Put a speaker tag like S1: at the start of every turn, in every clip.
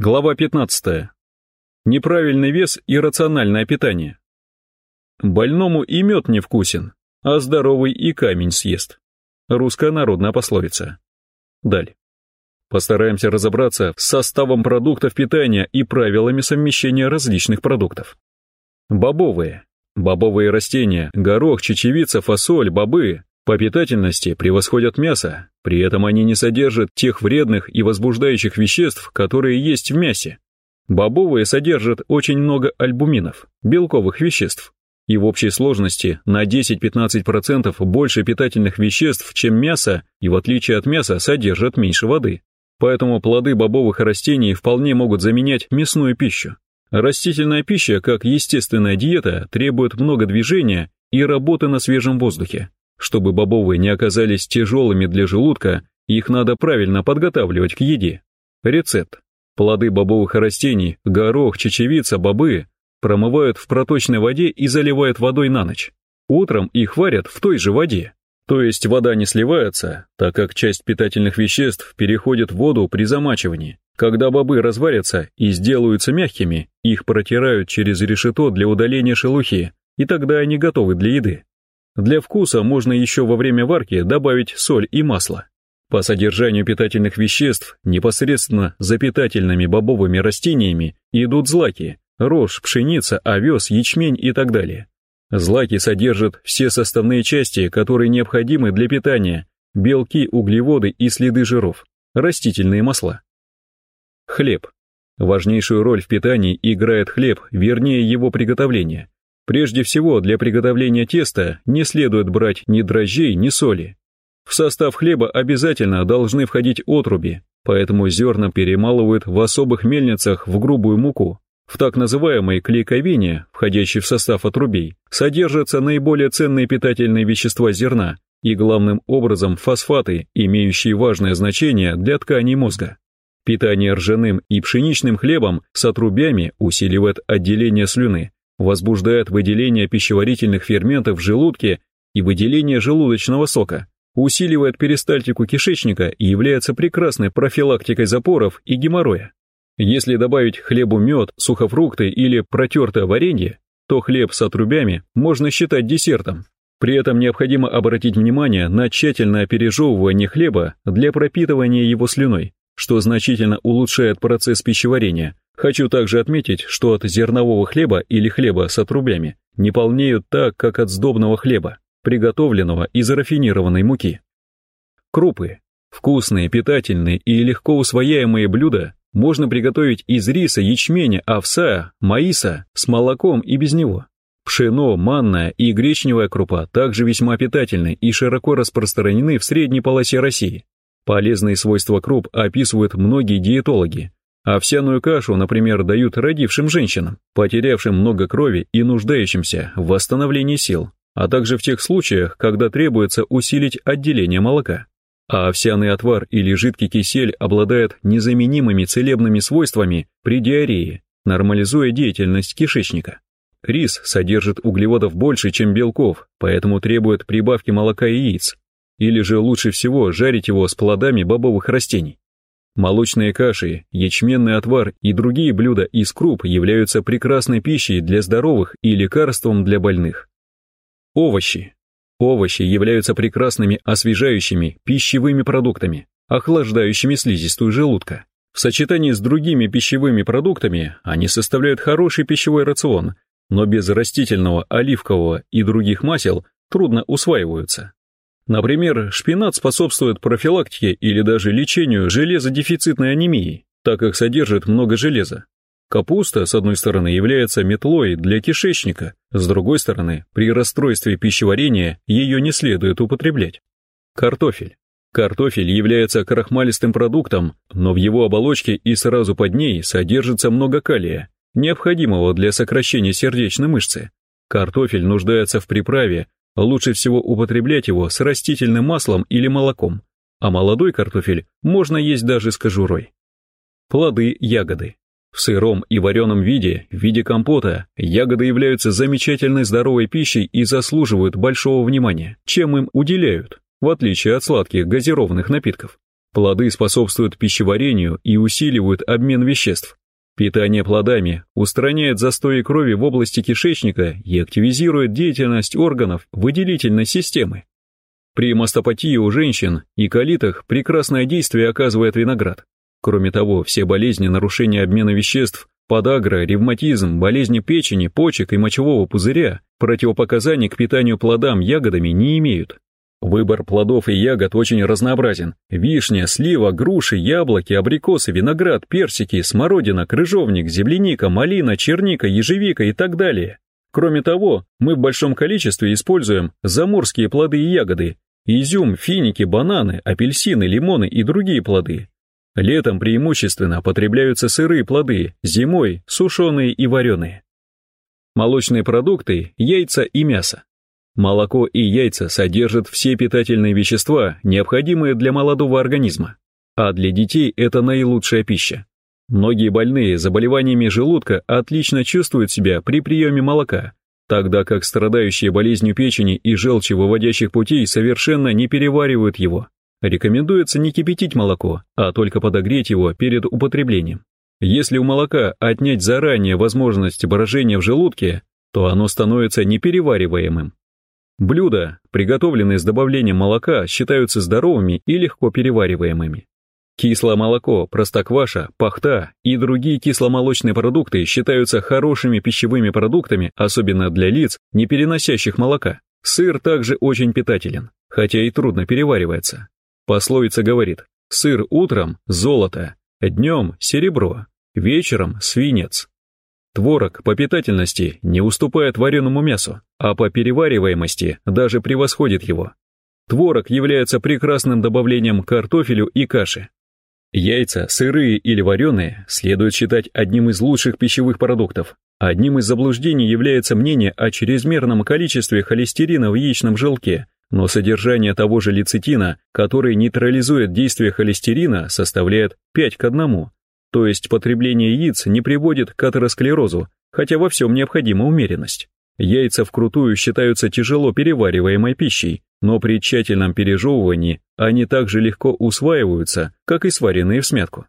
S1: Глава 15. Неправильный вес и рациональное питание. Больному и мед не вкусен, а здоровый и камень съест. Русская народная пословица. Далее. Постараемся разобраться с составом продуктов питания и правилами совмещения различных продуктов. Бобовые. Бобовые растения, горох, чечевица, фасоль, бобы по питательности превосходят мясо, при этом они не содержат тех вредных и возбуждающих веществ, которые есть в мясе. Бобовые содержат очень много альбуминов, белковых веществ, и в общей сложности на 10-15% больше питательных веществ, чем мясо, и в отличие от мяса содержат меньше воды. Поэтому плоды бобовых растений вполне могут заменять мясную пищу. Растительная пища, как естественная диета, требует много движения и работы на свежем воздухе. Чтобы бобовые не оказались тяжелыми для желудка, их надо правильно подготавливать к еде. Рецепт. Плоды бобовых растений, горох, чечевица, бобы промывают в проточной воде и заливают водой на ночь. Утром их варят в той же воде. То есть вода не сливается, так как часть питательных веществ переходит в воду при замачивании. Когда бобы разварятся и сделаются мягкими, их протирают через решето для удаления шелухи, и тогда они готовы для еды. Для вкуса можно еще во время варки добавить соль и масло. По содержанию питательных веществ непосредственно за питательными бобовыми растениями идут злаки, рожь, пшеница, овес, ячмень и так далее. Злаки содержат все составные части, которые необходимы для питания, белки, углеводы и следы жиров, растительные масла. Хлеб. Важнейшую роль в питании играет хлеб, вернее его приготовление. Прежде всего, для приготовления теста не следует брать ни дрожжей, ни соли. В состав хлеба обязательно должны входить отруби, поэтому зерна перемалывают в особых мельницах в грубую муку. В так называемой клейковине, входящей в состав отрубей, содержатся наиболее ценные питательные вещества зерна и главным образом фосфаты, имеющие важное значение для тканей мозга. Питание ржаным и пшеничным хлебом с отрубями усиливает отделение слюны, возбуждает выделение пищеварительных ферментов в желудке и выделение желудочного сока, усиливает перистальтику кишечника и является прекрасной профилактикой запоров и геморроя. Если добавить хлебу мед, сухофрукты или протертое варенье, то хлеб с отрубями можно считать десертом. При этом необходимо обратить внимание на тщательное пережевывание хлеба для пропитывания его слюной, что значительно улучшает процесс пищеварения, Хочу также отметить, что от зернового хлеба или хлеба с отрубями не полнеют так, как от сдобного хлеба, приготовленного из рафинированной муки. Крупы. Вкусные, питательные и легко усвояемые блюда можно приготовить из риса, ячменя, овса, маиса, с молоком и без него. Пшено, манная и гречневая крупа также весьма питательны и широко распространены в средней полосе России. Полезные свойства круп описывают многие диетологи, Овсяную кашу, например, дают родившим женщинам, потерявшим много крови и нуждающимся в восстановлении сил, а также в тех случаях, когда требуется усилить отделение молока. А овсяный отвар или жидкий кисель обладает незаменимыми целебными свойствами при диарее, нормализуя деятельность кишечника. Рис содержит углеводов больше, чем белков, поэтому требует прибавки молока и яиц. Или же лучше всего жарить его с плодами бобовых растений. Молочные каши, ячменный отвар и другие блюда из круп являются прекрасной пищей для здоровых и лекарством для больных. Овощи. Овощи являются прекрасными освежающими пищевыми продуктами, охлаждающими слизистую желудка. В сочетании с другими пищевыми продуктами они составляют хороший пищевой рацион, но без растительного, оливкового и других масел трудно усваиваются. Например, шпинат способствует профилактике или даже лечению железодефицитной анемии, так как содержит много железа. Капуста, с одной стороны, является метлой для кишечника, с другой стороны, при расстройстве пищеварения ее не следует употреблять. Картофель. Картофель является крахмалистым продуктом, но в его оболочке и сразу под ней содержится много калия, необходимого для сокращения сердечной мышцы. Картофель нуждается в приправе, Лучше всего употреблять его с растительным маслом или молоком, а молодой картофель можно есть даже с кожурой. Плоды, ягоды. В сыром и вареном виде, в виде компота, ягоды являются замечательной здоровой пищей и заслуживают большого внимания, чем им уделяют, в отличие от сладких газированных напитков. Плоды способствуют пищеварению и усиливают обмен веществ. Питание плодами устраняет застои крови в области кишечника и активизирует деятельность органов выделительной системы. При мастопатии у женщин и колитах прекрасное действие оказывает виноград. Кроме того, все болезни нарушения обмена веществ, подагра, ревматизм, болезни печени, почек и мочевого пузыря противопоказаний к питанию плодам ягодами не имеют. Выбор плодов и ягод очень разнообразен. Вишня, слива, груши, яблоки, абрикосы, виноград, персики, смородина, крыжовник, земляника, малина, черника, ежевика и так далее. Кроме того, мы в большом количестве используем заморские плоды и ягоды, изюм, финики, бананы, апельсины, лимоны и другие плоды. Летом преимущественно потребляются сырые плоды, зимой сушеные и вареные. Молочные продукты, яйца и мясо. Молоко и яйца содержат все питательные вещества, необходимые для молодого организма, а для детей это наилучшая пища. Многие больные заболеваниями желудка отлично чувствуют себя при приеме молока, тогда как страдающие болезнью печени и желчевыводящих путей совершенно не переваривают его. Рекомендуется не кипятить молоко, а только подогреть его перед употреблением. Если у молока отнять заранее возможность брожения в желудке, то оно становится неперевариваемым, Блюда, приготовленные с добавлением молока, считаются здоровыми и легко перевариваемыми. Кислое молоко, простокваша, пахта и другие кисломолочные продукты считаются хорошими пищевыми продуктами, особенно для лиц, не переносящих молока. Сыр также очень питателен, хотя и трудно переваривается. Пословица говорит, сыр утром – золото, днем – серебро, вечером – свинец. Творог по питательности не уступает вареному мясу, а по перевариваемости даже превосходит его. Творог является прекрасным добавлением к картофелю и каше. Яйца, сырые или вареные, следует считать одним из лучших пищевых продуктов. Одним из заблуждений является мнение о чрезмерном количестве холестерина в яичном желтке, но содержание того же лецитина, который нейтрализует действие холестерина, составляет 5 к 1, то есть потребление яиц не приводит к атеросклерозу, хотя во всем необходима умеренность. Яйца вкрутую считаются тяжело перевариваемой пищей, но при тщательном пережевывании они так же легко усваиваются, как и сваренные в смятку.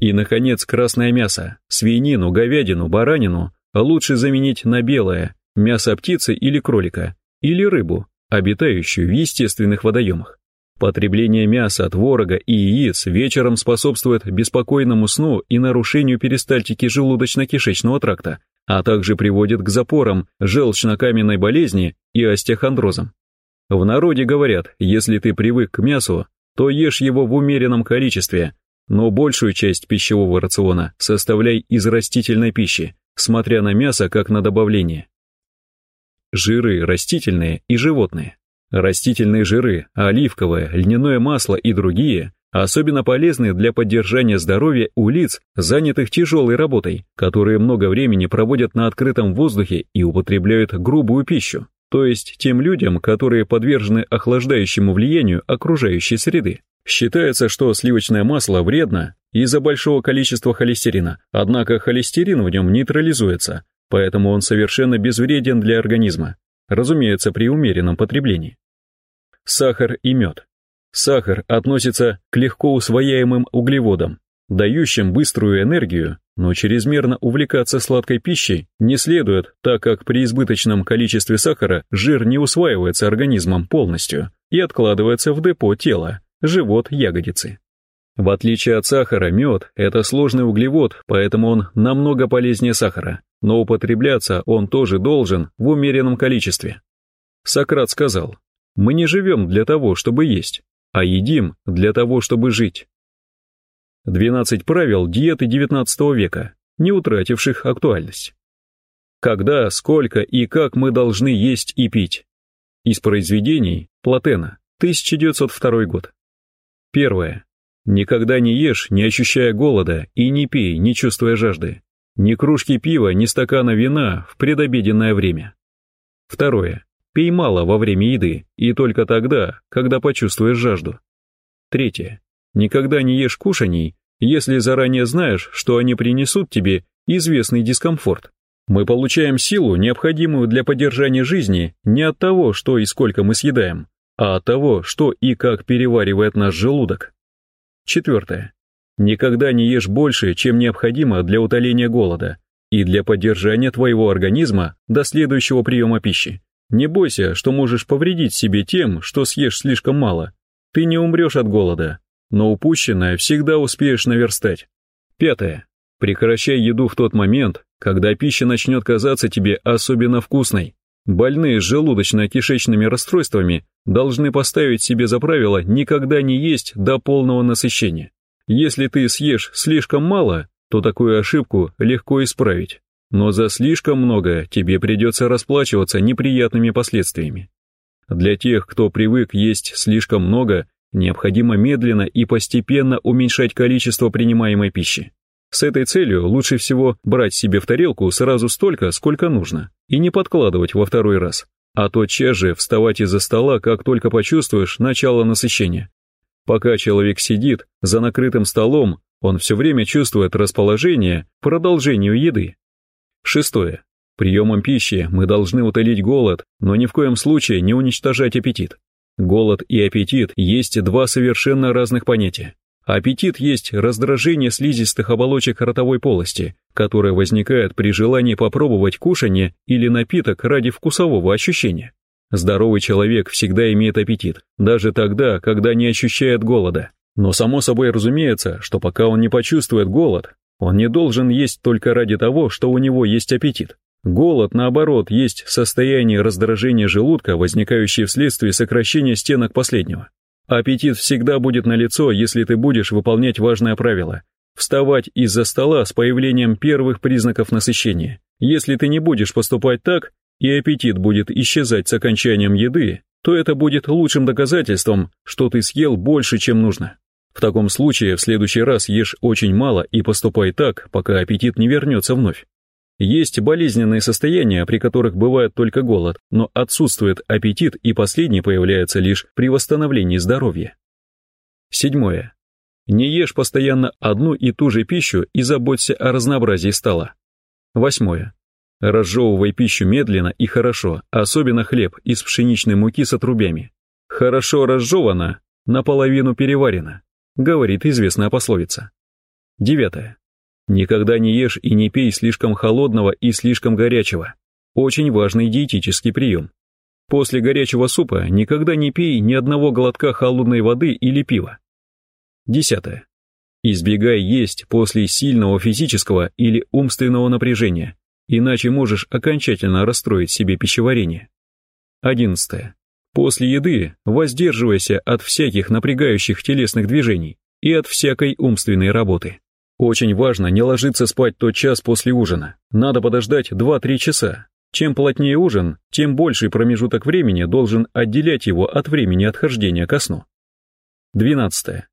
S1: И, наконец, красное мясо, свинину, говядину, баранину лучше заменить на белое, мясо птицы или кролика, или рыбу, обитающую в естественных водоемах. Потребление мяса, творога и яиц вечером способствует беспокойному сну и нарушению перистальтики желудочно-кишечного тракта, а также приводит к запорам, желчно-каменной болезни и остеохондрозам. В народе говорят, если ты привык к мясу, то ешь его в умеренном количестве, но большую часть пищевого рациона составляй из растительной пищи, смотря на мясо как на добавление. Жиры растительные и животные. Растительные жиры, оливковое, льняное масло и другие особенно полезны для поддержания здоровья у лиц, занятых тяжелой работой, которые много времени проводят на открытом воздухе и употребляют грубую пищу, то есть тем людям, которые подвержены охлаждающему влиянию окружающей среды. Считается, что сливочное масло вредно из-за большого количества холестерина, однако холестерин в нем нейтрализуется, поэтому он совершенно безвреден для организма, разумеется, при умеренном потреблении сахар и мед. Сахар относится к легко усвояемым углеводам, дающим быструю энергию, но чрезмерно увлекаться сладкой пищей не следует, так как при избыточном количестве сахара жир не усваивается организмом полностью и откладывается в депо тела, живот, ягодицы. В отличие от сахара, мед – это сложный углевод, поэтому он намного полезнее сахара, но употребляться он тоже должен в умеренном количестве. Сократ сказал, мы не живем для того, чтобы есть, а едим для того, чтобы жить. 12 правил диеты XIX века, не утративших актуальность. Когда, сколько и как мы должны есть и пить. Из произведений Платена, 1902 год. Первое. Никогда не ешь, не ощущая голода, и не пей, не чувствуя жажды. Ни кружки пива, ни стакана вина в предобеденное время. Второе. Пей мало во время еды и только тогда, когда почувствуешь жажду. Третье. Никогда не ешь кушаний, если заранее знаешь, что они принесут тебе известный дискомфорт. Мы получаем силу, необходимую для поддержания жизни, не от того, что и сколько мы съедаем, а от того, что и как переваривает наш желудок. Четвертое. Никогда не ешь больше, чем необходимо для утоления голода и для поддержания твоего организма до следующего приема пищи. Не бойся, что можешь повредить себе тем, что съешь слишком мало. Ты не умрешь от голода, но упущенное всегда успеешь наверстать. Пятое. Прекращай еду в тот момент, когда пища начнет казаться тебе особенно вкусной. Больные с желудочно-кишечными расстройствами должны поставить себе за правило никогда не есть до полного насыщения. Если ты съешь слишком мало, то такую ошибку легко исправить. Но за слишком много тебе придется расплачиваться неприятными последствиями. Для тех, кто привык есть слишком много, необходимо медленно и постепенно уменьшать количество принимаемой пищи. С этой целью лучше всего брать себе в тарелку сразу столько, сколько нужно, и не подкладывать во второй раз, а тотчас же вставать из-за стола, как только почувствуешь начало насыщения. Пока человек сидит за накрытым столом, он все время чувствует расположение к продолжению еды. Шестое. Приемом пищи мы должны утолить голод, но ни в коем случае не уничтожать аппетит. Голод и аппетит есть два совершенно разных понятия. Аппетит есть раздражение слизистых оболочек ротовой полости, которое возникает при желании попробовать кушанье или напиток ради вкусового ощущения. Здоровый человек всегда имеет аппетит, даже тогда, когда не ощущает голода. Но само собой разумеется, что пока он не почувствует голод, он не должен есть только ради того, что у него есть аппетит. Голод, наоборот, есть состояние раздражения желудка, возникающее вследствие сокращения стенок последнего. Аппетит всегда будет налицо, если ты будешь выполнять важное правило – вставать из-за стола с появлением первых признаков насыщения. Если ты не будешь поступать так, и аппетит будет исчезать с окончанием еды, то это будет лучшим доказательством, что ты съел больше, чем нужно. В таком случае в следующий раз ешь очень мало и поступай так, пока аппетит не вернется вновь. Есть болезненные состояния, при которых бывает только голод, но отсутствует аппетит и последний появляется лишь при восстановлении здоровья. Седьмое. Не ешь постоянно одну и ту же пищу и заботься о разнообразии стола. Восьмое. Разжевывай пищу медленно и хорошо, особенно хлеб из пшеничной муки с отрубями. Хорошо разжевано, наполовину переварено, говорит известная пословица. Девятое. Никогда не ешь и не пей слишком холодного и слишком горячего. Очень важный диетический прием. После горячего супа никогда не пей ни одного глотка холодной воды или пива. Десятое. Избегай есть после сильного физического или умственного напряжения, иначе можешь окончательно расстроить себе пищеварение. Одиннадцатое. После еды воздерживайся от всяких напрягающих телесных движений и от всякой умственной работы. Очень важно не ложиться спать тот час после ужина. Надо подождать 2-3 часа. Чем плотнее ужин, тем больший промежуток времени должен отделять его от времени отхождения ко сну. 12.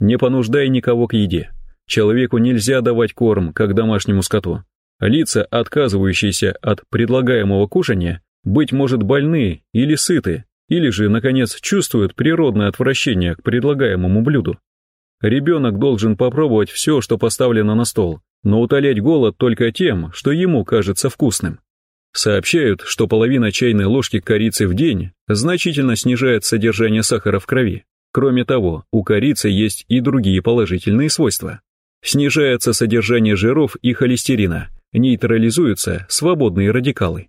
S1: Не понуждай никого к еде. Человеку нельзя давать корм, как домашнему скоту. Лица, отказывающиеся от предлагаемого кушания, быть может больны или сыты, или же, наконец, чувствуют природное отвращение к предлагаемому блюду. Ребенок должен попробовать все, что поставлено на стол, но утолять голод только тем, что ему кажется вкусным. Сообщают, что половина чайной ложки корицы в день значительно снижает содержание сахара в крови. Кроме того, у корицы есть и другие положительные свойства. Снижается содержание жиров и холестерина, нейтрализуются свободные радикалы.